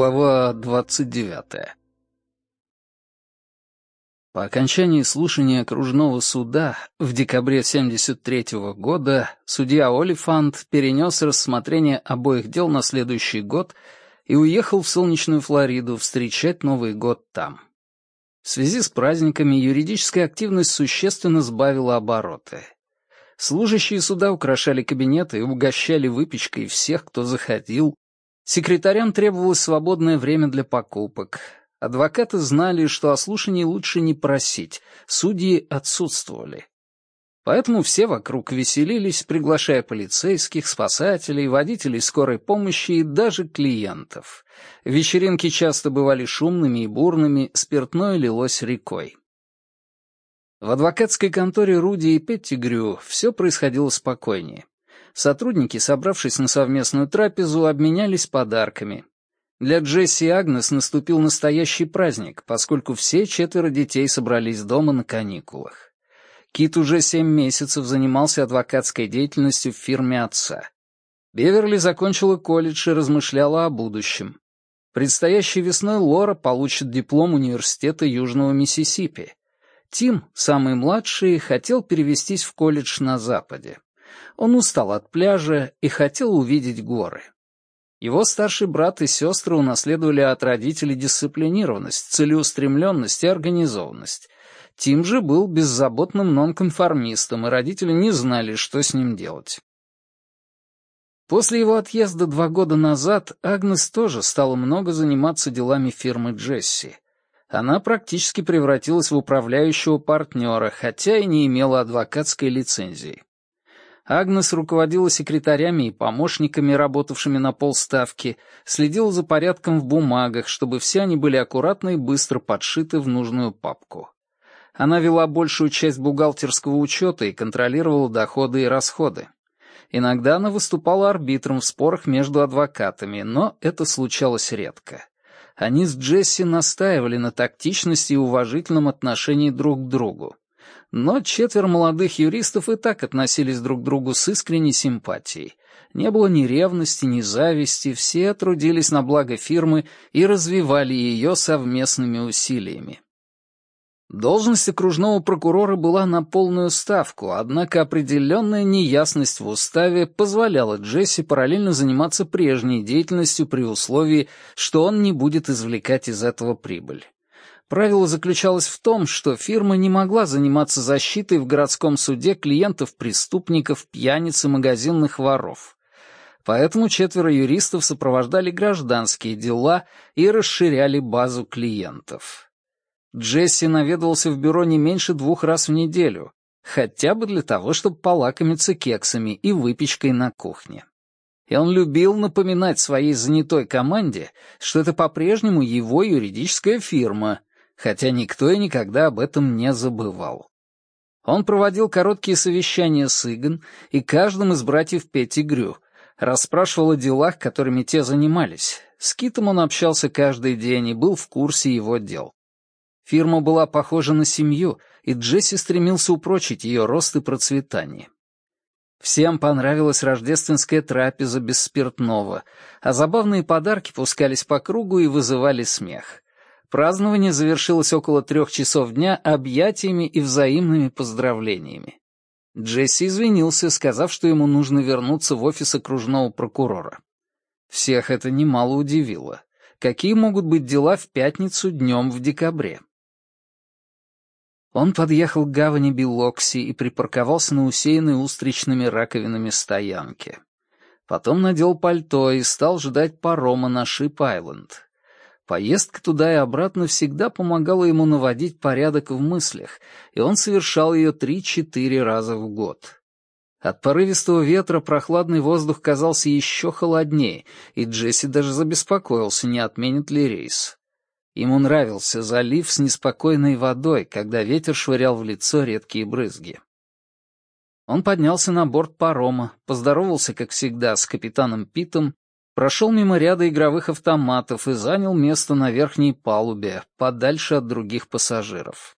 Глава 29. По окончании слушания окружного суда в декабре 73 -го года судья Олифант перенес рассмотрение обоих дел на следующий год и уехал в солнечную Флориду встречать Новый год там. В связи с праздниками юридическая активность существенно сбавила обороты. Служащие суда украшали кабинеты и угощали выпечкой всех, кто заходил, Секретарям требовалось свободное время для покупок. Адвокаты знали, что о слушании лучше не просить, судьи отсутствовали. Поэтому все вокруг веселились, приглашая полицейских, спасателей, водителей скорой помощи и даже клиентов. Вечеринки часто бывали шумными и бурными, спиртное лилось рекой. В адвокатской конторе Руди и Петтигрю все происходило спокойнее. Сотрудники, собравшись на совместную трапезу, обменялись подарками. Для Джесси и Агнес наступил настоящий праздник, поскольку все четверо детей собрались дома на каникулах. Кит уже семь месяцев занимался адвокатской деятельностью в фирме отца. Беверли закончила колледж и размышляла о будущем. Предстоящей весной Лора получит диплом университета Южного Миссисипи. Тим, самый младший, хотел перевестись в колледж на Западе. Он устал от пляжа и хотел увидеть горы. Его старший брат и сестры унаследовали от родителей дисциплинированность, целеустремленность и организованность. Тим же был беззаботным нонконформистом, и родители не знали, что с ним делать. После его отъезда два года назад Агнес тоже стала много заниматься делами фирмы Джесси. Она практически превратилась в управляющего партнера, хотя и не имела адвокатской лицензии. Агнес руководила секретарями и помощниками, работавшими на полставки, следила за порядком в бумагах, чтобы все они были аккуратно и быстро подшиты в нужную папку. Она вела большую часть бухгалтерского учета и контролировала доходы и расходы. Иногда она выступала арбитром в спорах между адвокатами, но это случалось редко. Они с Джесси настаивали на тактичности и уважительном отношении друг к другу но четверо молодых юристов и так относились друг к другу с искренней симпатией. Не было ни ревности, ни зависти, все трудились на благо фирмы и развивали ее совместными усилиями. Должность окружного прокурора была на полную ставку, однако определенная неясность в уставе позволяла Джесси параллельно заниматься прежней деятельностью при условии, что он не будет извлекать из этого прибыль. Правило заключалось в том, что фирма не могла заниматься защитой в городском суде клиентов преступников, пьяниц и магазинных воров. Поэтому четверо юристов сопровождали гражданские дела и расширяли базу клиентов. Джесси наведывался в бюро не меньше двух раз в неделю, хотя бы для того, чтобы полакомиться кексами и выпечкой на кухне. И он любил напоминать своей занятой команде, что это по-прежнему его юридическая фирма — хотя никто и никогда об этом не забывал. Он проводил короткие совещания с Игон и каждым из братьев Петтигрю, расспрашивал о делах, которыми те занимались. С Китом он общался каждый день и был в курсе его дел. Фирма была похожа на семью, и Джесси стремился упрочить ее рост и процветание. Всем понравилась рождественская трапеза без спиртного, а забавные подарки пускались по кругу и вызывали смех. Празднование завершилось около трех часов дня объятиями и взаимными поздравлениями. Джесси извинился, сказав, что ему нужно вернуться в офис окружного прокурора. Всех это немало удивило. Какие могут быть дела в пятницу днем в декабре? Он подъехал к гавани Билокси и припарковался на усеянной устричными раковинами стоянке. Потом надел пальто и стал ждать парома на Шип-Айленд. Поездка туда и обратно всегда помогала ему наводить порядок в мыслях, и он совершал ее три-четыре раза в год. От порывистого ветра прохладный воздух казался еще холоднее, и Джесси даже забеспокоился, не отменит ли рейс. Ему нравился залив с неспокойной водой, когда ветер швырял в лицо редкие брызги. Он поднялся на борт парома, поздоровался, как всегда, с капитаном Питом прошел мимо ряда игровых автоматов и занял место на верхней палубе, подальше от других пассажиров.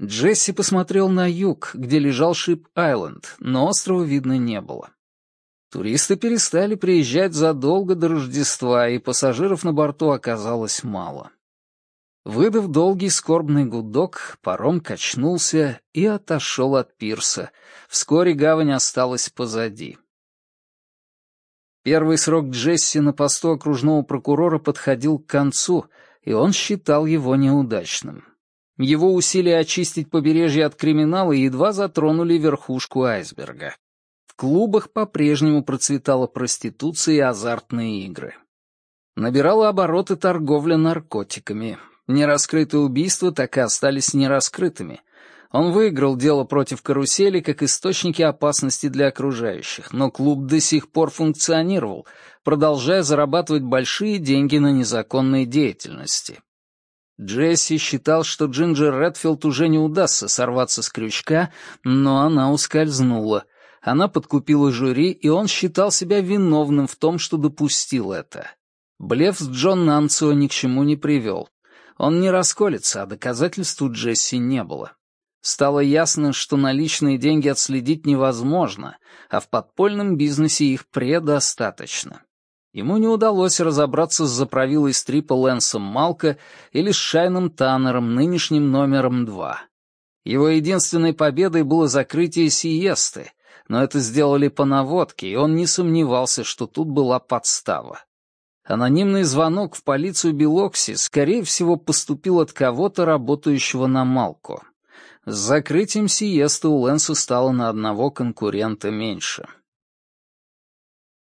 Джесси посмотрел на юг, где лежал Шип-Айленд, но острова видно не было. Туристы перестали приезжать задолго до Рождества, и пассажиров на борту оказалось мало. Выдав долгий скорбный гудок, паром качнулся и отошел от пирса. Вскоре гавань осталась позади. Первый срок Джесси на посту окружного прокурора подходил к концу, и он считал его неудачным. Его усилия очистить побережье от криминала едва затронули верхушку айсберга. В клубах по-прежнему процветала проституция и азартные игры. Набирала обороты торговля наркотиками. Нераскрытые убийства так и остались нераскрытыми. Он выиграл дело против карусели как источники опасности для окружающих, но клуб до сих пор функционировал, продолжая зарабатывать большие деньги на незаконной деятельности. Джесси считал, что Джинджер Редфилд уже не удастся сорваться с крючка, но она ускользнула — она подкупила жюри, и он считал себя виновным в том, что допустил это. Блеф с Джон Нанцио ни к чему не привел. Он не расколется, а доказательств у Джесси не было. Стало ясно, что наличные деньги отследить невозможно, а в подпольном бизнесе их предостаточно. Ему не удалось разобраться с заправилой стрипа Лэнсом Малка или с Шайном Таннером, нынешним номером два. Его единственной победой было закрытие сиесты, но это сделали по наводке, и он не сомневался, что тут была подстава. Анонимный звонок в полицию Белокси, скорее всего, поступил от кого-то, работающего на Малко. С закрытием сиесты у Лэнса стало на одного конкурента меньше.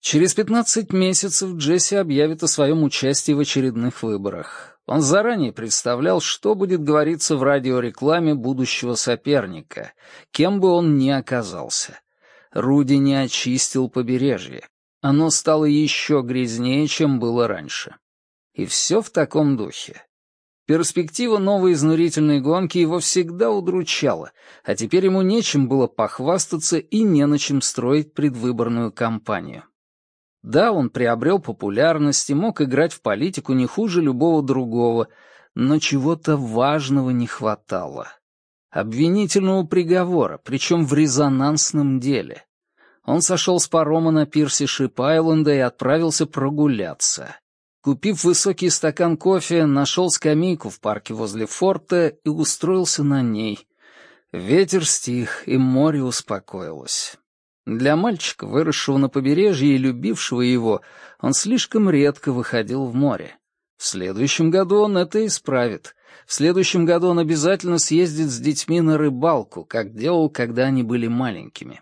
Через 15 месяцев Джесси объявит о своем участии в очередных выборах. Он заранее представлял, что будет говориться в радиорекламе будущего соперника, кем бы он ни оказался. Руди не очистил побережье. Оно стало еще грязнее, чем было раньше. И все в таком духе. Перспектива новой изнурительной гонки его всегда удручала, а теперь ему нечем было похвастаться и не на чем строить предвыборную кампанию. Да, он приобрел популярность и мог играть в политику не хуже любого другого, но чего-то важного не хватало обвинительного приговора, причем в резонансном деле. Он сошел с парома на пирсе Шип-Айленда и отправился прогуляться. Купив высокий стакан кофе, нашел скамейку в парке возле форта и устроился на ней. Ветер стих, и море успокоилось. Для мальчика, выросшего на побережье и любившего его, он слишком редко выходил в море. В следующем году он это исправит. В следующем году он обязательно съездит с детьми на рыбалку, как делал, когда они были маленькими.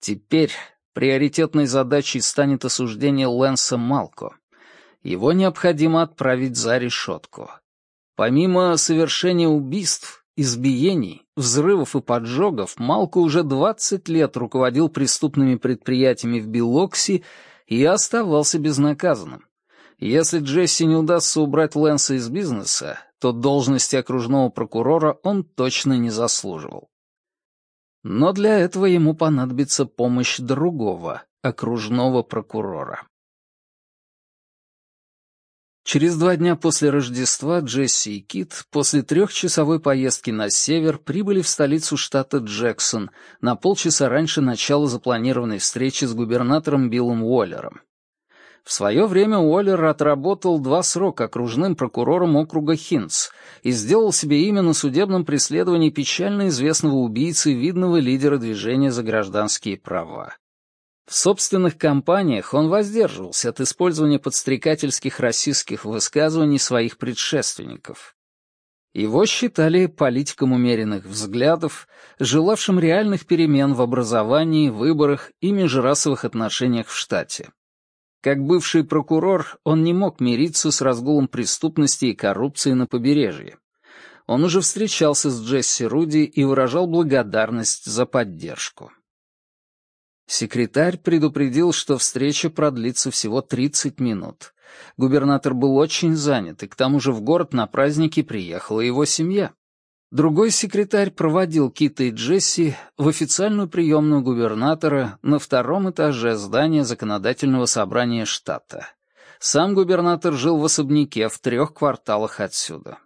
Теперь приоритетной задачей станет осуждение Лэнса Малко. Его необходимо отправить за решетку. Помимо совершения убийств, избиений, взрывов и поджогов, Малко уже 20 лет руководил преступными предприятиями в Белокси и оставался безнаказанным. Если Джесси не удастся убрать Лэнса из бизнеса, то должности окружного прокурора он точно не заслуживал. Но для этого ему понадобится помощь другого, окружного прокурора. Через два дня после Рождества Джесси и Кит после трехчасовой поездки на север прибыли в столицу штата Джексон на полчаса раньше начала запланированной встречи с губернатором Биллом Уоллером. В свое время Уоллер отработал два срока окружным прокурором округа Хинц и сделал себе имя на судебном преследовании печально известного убийцы видного лидера движения за гражданские права. В собственных кампаниях он воздерживался от использования подстрекательских расистских высказываний своих предшественников. Его считали политиком умеренных взглядов, желавшим реальных перемен в образовании, выборах и межрасовых отношениях в штате. Как бывший прокурор, он не мог мириться с разгулом преступности и коррупции на побережье. Он уже встречался с Джесси Руди и выражал благодарность за поддержку. Секретарь предупредил, что встреча продлится всего 30 минут. Губернатор был очень занят, и к тому же в город на праздники приехала его семья. Другой секретарь проводил Кита и Джесси в официальную приемную губернатора на втором этаже здания законодательного собрания штата. Сам губернатор жил в особняке в трех кварталах отсюда.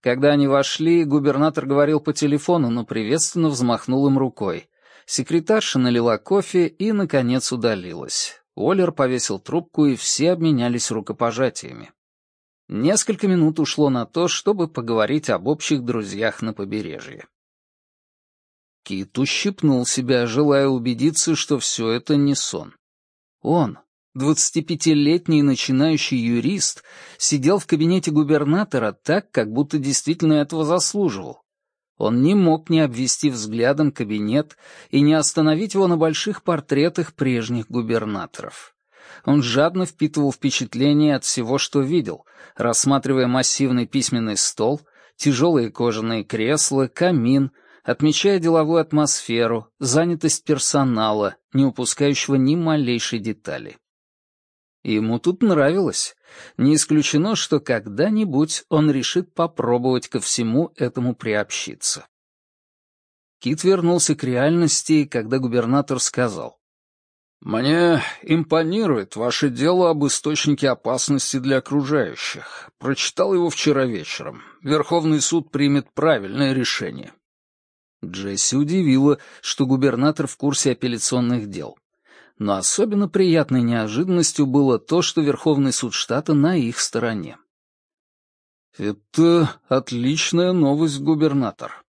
Когда они вошли, губернатор говорил по телефону, но приветственно взмахнул им рукой. Секретарша налила кофе и, наконец, удалилась. Уоллер повесил трубку, и все обменялись рукопожатиями. Несколько минут ушло на то, чтобы поговорить об общих друзьях на побережье. Кит ущипнул себя, желая убедиться, что все это не сон. Он, двадцатипятилетний начинающий юрист, сидел в кабинете губернатора так, как будто действительно этого заслуживал. Он не мог не обвести взглядом кабинет и не остановить его на больших портретах прежних губернаторов. Он жадно впитывал впечатления от всего, что видел, рассматривая массивный письменный стол, тяжелые кожаные кресла, камин, отмечая деловую атмосферу, занятость персонала, не упускающего ни малейшей детали. Ему тут нравилось. Не исключено, что когда-нибудь он решит попробовать ко всему этому приобщиться. Кит вернулся к реальности, когда губернатор сказал. «Мне импонирует ваше дело об источнике опасности для окружающих. Прочитал его вчера вечером. Верховный суд примет правильное решение». Джесси удивило, что губернатор в курсе апелляционных дел. Но особенно приятной неожиданностью было то, что Верховный суд штата на их стороне. «Это отличная новость, губернатор.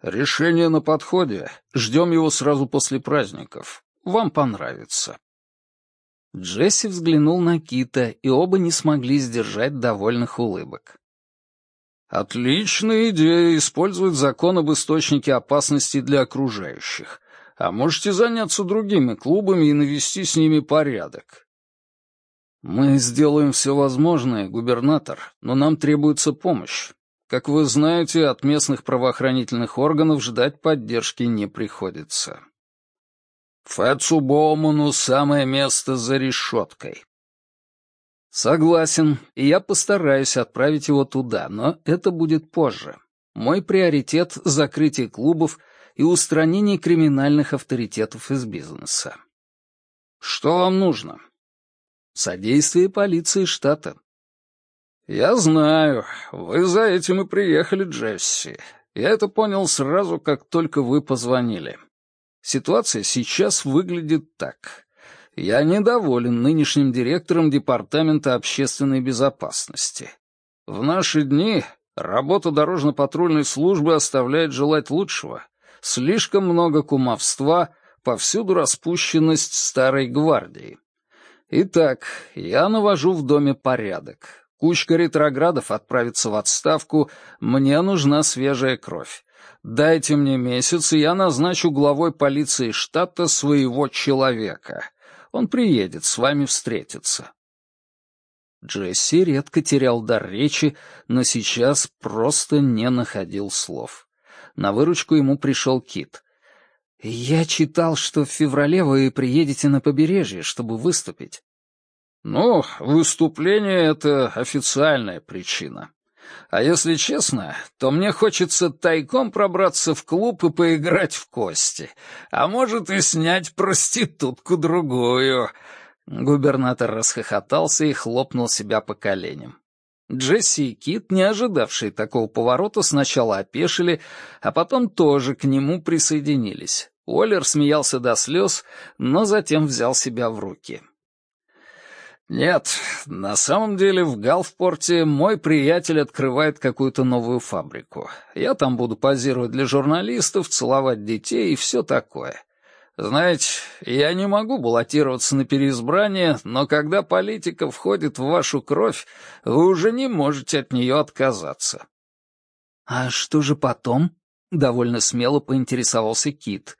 Решение на подходе. Ждем его сразу после праздников. Вам понравится». Джесси взглянул на Кита, и оба не смогли сдержать довольных улыбок. Отличная идея использовать закон об источнике опасности для окружающих. А можете заняться другими клубами и навести с ними порядок. Мы сделаем все возможное, губернатор, но нам требуется помощь. Как вы знаете, от местных правоохранительных органов ждать поддержки не приходится. Фэтсу Боуману самое место за решеткой. «Согласен, и я постараюсь отправить его туда, но это будет позже. Мой приоритет — закрытие клубов и устранение криминальных авторитетов из бизнеса». «Что вам нужно?» «Содействие полиции штата». «Я знаю. Вы за этим и приехали, Джесси. Я это понял сразу, как только вы позвонили. Ситуация сейчас выглядит так. Я недоволен нынешним директором Департамента общественной безопасности. В наши дни работа дорожно-патрульной службы оставляет желать лучшего. Слишком много кумовства, повсюду распущенность старой гвардии. Итак, я навожу в доме порядок. Кучка ретроградов отправится в отставку, мне нужна свежая кровь. Дайте мне месяц, и я назначу главой полиции штата своего человека. Он приедет с вами встретиться». Джесси редко терял дар речи, но сейчас просто не находил слов. На выручку ему пришел Кит. «Я читал, что в феврале вы приедете на побережье, чтобы выступить». «Ну, выступление — это официальная причина. А если честно, то мне хочется тайком пробраться в клуб и поиграть в кости. А может и снять проститутку-другую». Губернатор расхохотался и хлопнул себя по коленям. Джесси и Кит, не ожидавшие такого поворота, сначала опешили, а потом тоже к нему присоединились. Уоллер смеялся до слез, но затем взял себя в руки. «Нет, на самом деле в Галфпорте мой приятель открывает какую-то новую фабрику. Я там буду позировать для журналистов, целовать детей и все такое. Знаете, я не могу баллотироваться на переизбрание, но когда политика входит в вашу кровь, вы уже не можете от нее отказаться». «А что же потом?» — довольно смело поинтересовался Кит.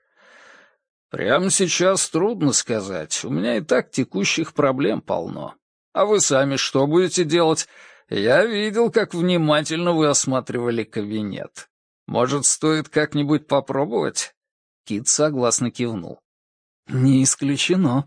«Прямо сейчас трудно сказать. У меня и так текущих проблем полно. А вы сами что будете делать? Я видел, как внимательно вы осматривали кабинет. Может, стоит как-нибудь попробовать?» Кит согласно кивнул. «Не исключено»,